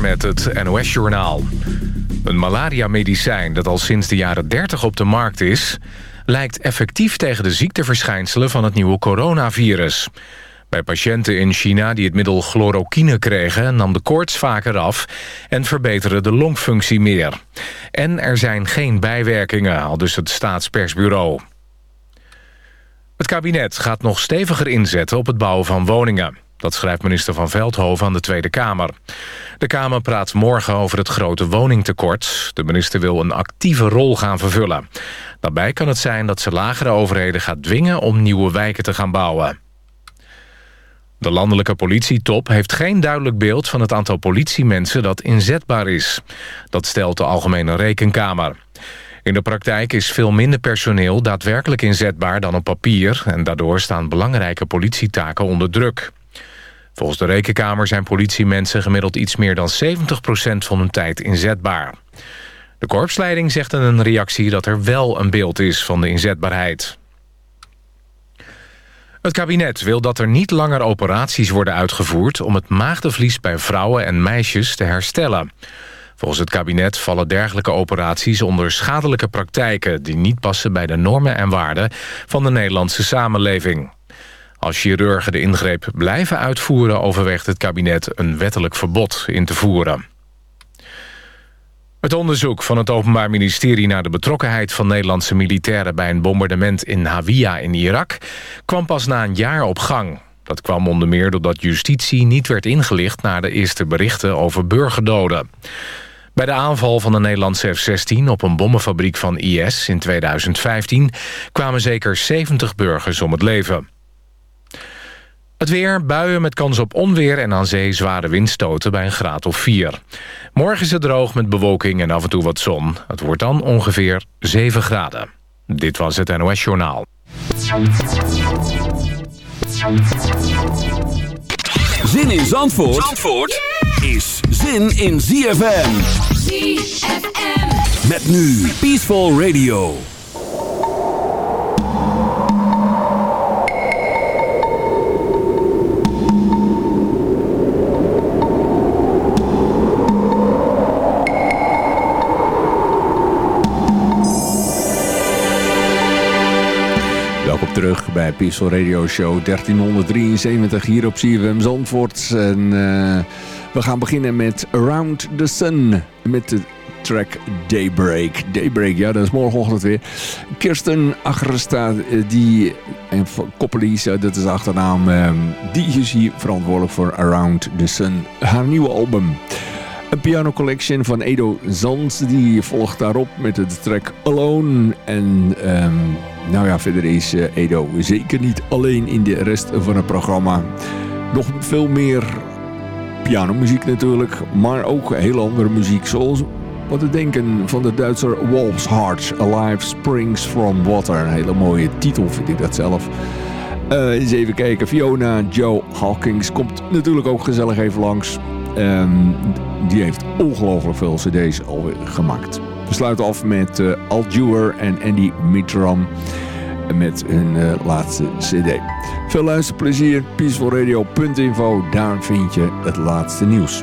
Met het NOS-journaal. Een malaria-medicijn dat al sinds de jaren 30 op de markt is... lijkt effectief tegen de ziekteverschijnselen van het nieuwe coronavirus. Bij patiënten in China die het middel chloroquine kregen... nam de koorts vaker af en verbeterde de longfunctie meer. En er zijn geen bijwerkingen, al dus het staatspersbureau. Het kabinet gaat nog steviger inzetten op het bouwen van woningen. Dat schrijft minister Van Veldhoven aan de Tweede Kamer. De Kamer praat morgen over het grote woningtekort. De minister wil een actieve rol gaan vervullen. Daarbij kan het zijn dat ze lagere overheden gaat dwingen... om nieuwe wijken te gaan bouwen. De landelijke politietop heeft geen duidelijk beeld... van het aantal politiemensen dat inzetbaar is. Dat stelt de Algemene Rekenkamer. In de praktijk is veel minder personeel daadwerkelijk inzetbaar dan op papier... en daardoor staan belangrijke politietaken onder druk. Volgens de Rekenkamer zijn politiemensen gemiddeld iets meer dan 70% van hun tijd inzetbaar. De korpsleiding zegt in een reactie dat er wel een beeld is van de inzetbaarheid. Het kabinet wil dat er niet langer operaties worden uitgevoerd... om het maagdenvlies bij vrouwen en meisjes te herstellen. Volgens het kabinet vallen dergelijke operaties onder schadelijke praktijken... die niet passen bij de normen en waarden van de Nederlandse samenleving. Als chirurgen de ingreep blijven uitvoeren... overweegt het kabinet een wettelijk verbod in te voeren. Het onderzoek van het Openbaar Ministerie naar de betrokkenheid van Nederlandse militairen bij een bombardement in Hawija in Irak kwam pas na een jaar op gang. Dat kwam onder meer doordat justitie niet werd ingelicht naar de eerste berichten over burgerdoden. Bij de aanval van de Nederlandse F-16 op een bommenfabriek van IS in 2015 kwamen zeker 70 burgers om het leven. Het weer, buien met kans op onweer en aan zee zware windstoten bij een graad of 4. Morgen is het droog met bewolking en af en toe wat zon. Het wordt dan ongeveer 7 graden. Dit was het NOS Journaal. Zin in Zandvoort, Zandvoort is zin in ZFM. ZFM. Met nu Peaceful Radio. Terug bij Peaceful Radio Show 1373 hier op CFM Zandvoort. En uh, we gaan beginnen met Around the Sun met de track Daybreak. Daybreak, ja, dat is morgenochtend weer. Kirsten Agresta, eh, die, en Koppelies, dat is de achternaam, uh, die is hier verantwoordelijk voor Around the Sun, haar nieuwe album. Een piano collection van Edo Zands, die volgt daarop met de track Alone. En um, nou ja, verder is uh, Edo zeker niet alleen in de rest van het programma. Nog veel meer pianomuziek natuurlijk, maar ook heel andere muziek. Zoals wat te denken van de Duitser Wolf's Heart, Alive Springs from Water. Een hele mooie titel vind ik dat zelf. Uh, eens even kijken, Fiona Joe Hawkins komt natuurlijk ook gezellig even langs. Um, die heeft ongelooflijk veel cd's alweer gemaakt. We sluiten af met uh, Al Dewar en Andy Mitram met hun uh, laatste cd. Veel luisterplezier, peacefulradio.info, daar vind je het laatste nieuws.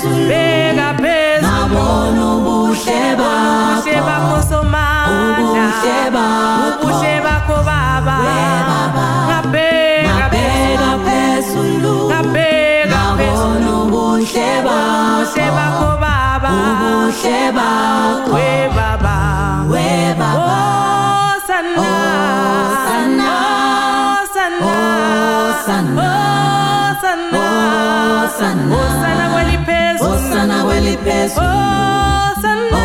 phezulu bheka phezulu ngabona ubuhle bakho ubuhle bakho somandla ubuhle bakho ubuhle bakho baba phezulu ngabheka phezulu ubuhle bakho ubuhle bakho baba ubuhle bakho we baba we baba oh sana oh sana oh sana Yesu Hosanna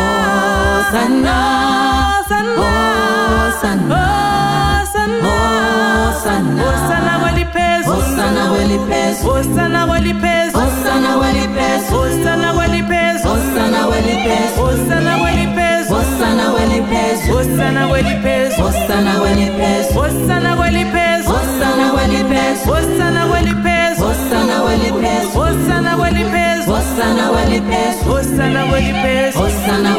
Hosanna Hosanna Hosanna Hosanna Hosanna weliphezulu Hosanna weliphezulu Hosanna weliphezulu Hosanna weliphezulu Hosanna weliphezulu Hosanna weliphezulu Hosanna weliphezulu Hosanna weliphezulu Hosanna weliphezulu Hosanna weliphezulu Hosanna Hosanna Hosanna Hosanna Hosanna Hosana walipes Hosana walipes Hosana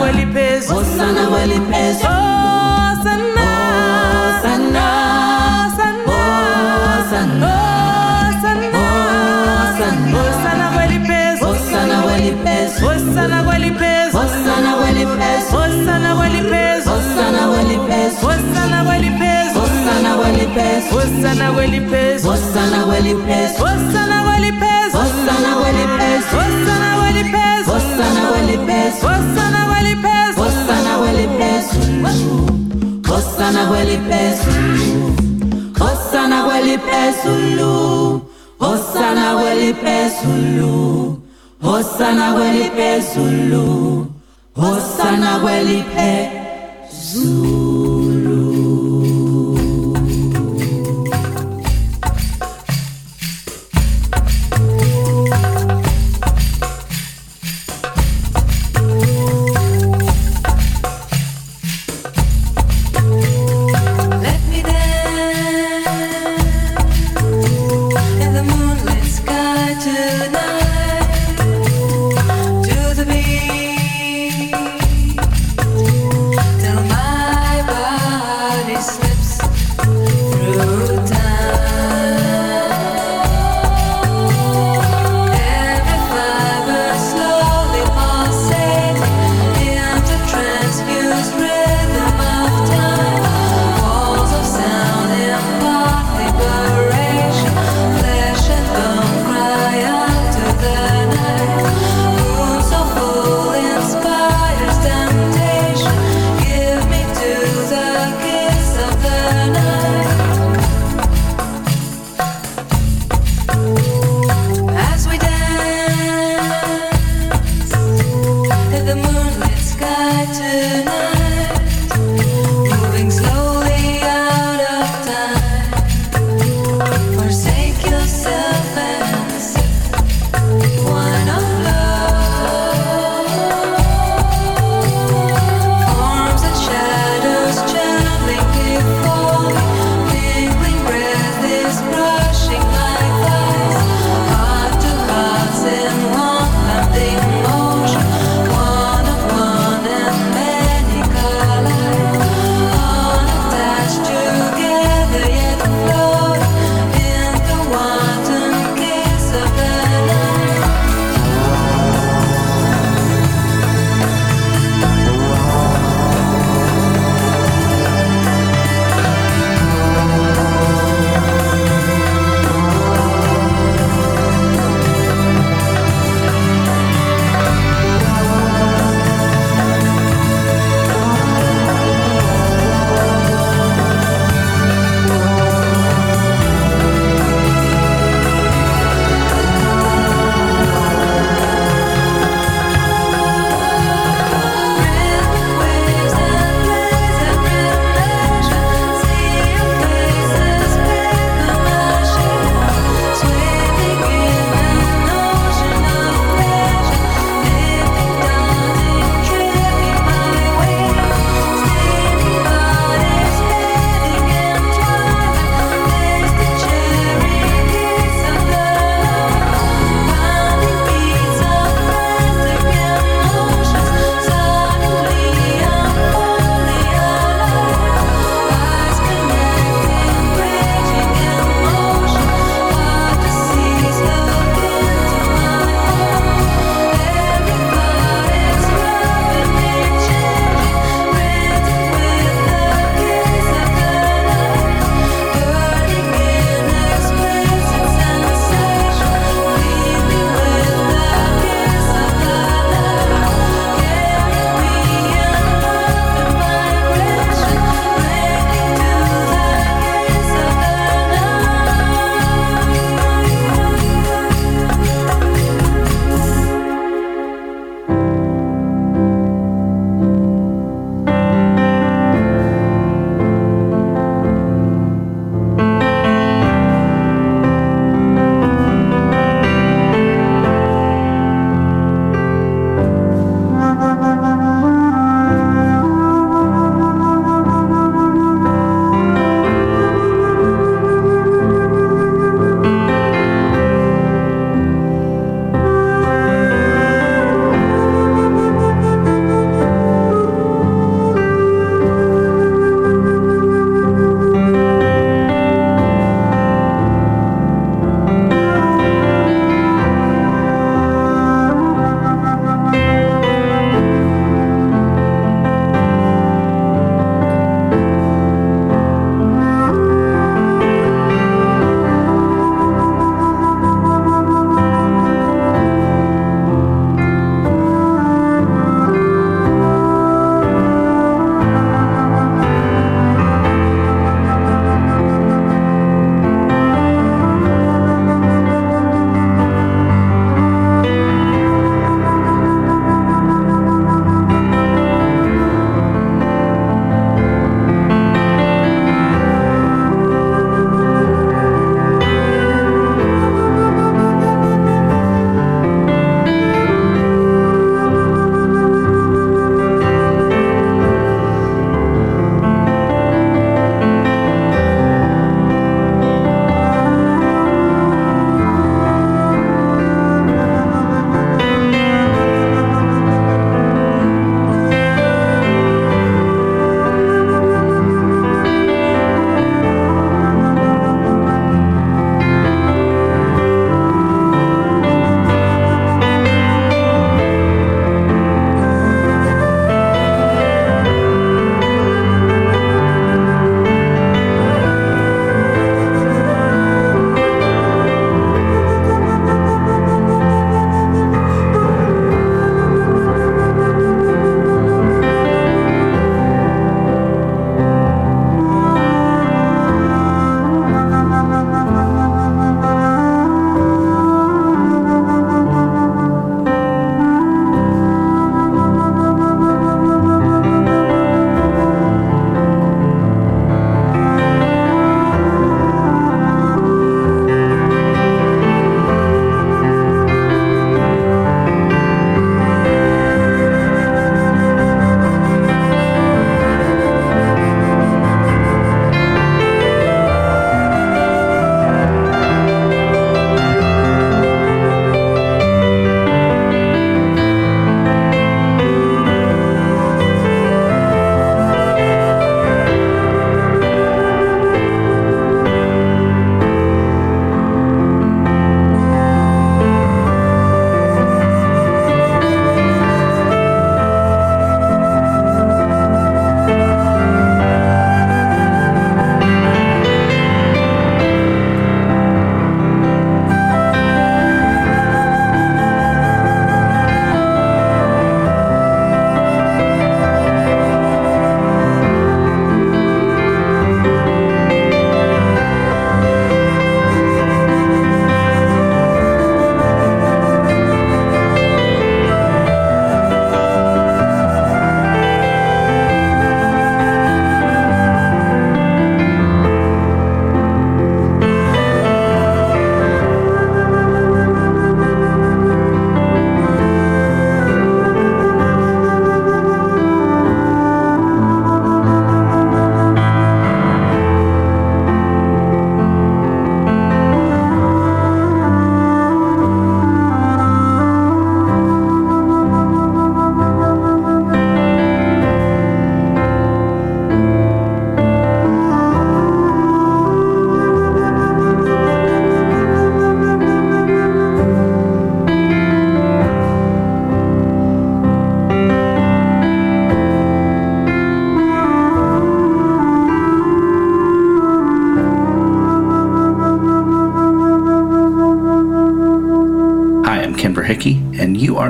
walipes Hosana walipes sana kweli phezulu oh sana kweli phezulu oh sana kweli phezulu oh sana kweli phezulu oh sana kweli phezulu oh sana kweli phezulu oh sana kweli phezulu oh sana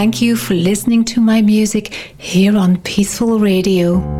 Thank you for listening to my music here on Peaceful Radio.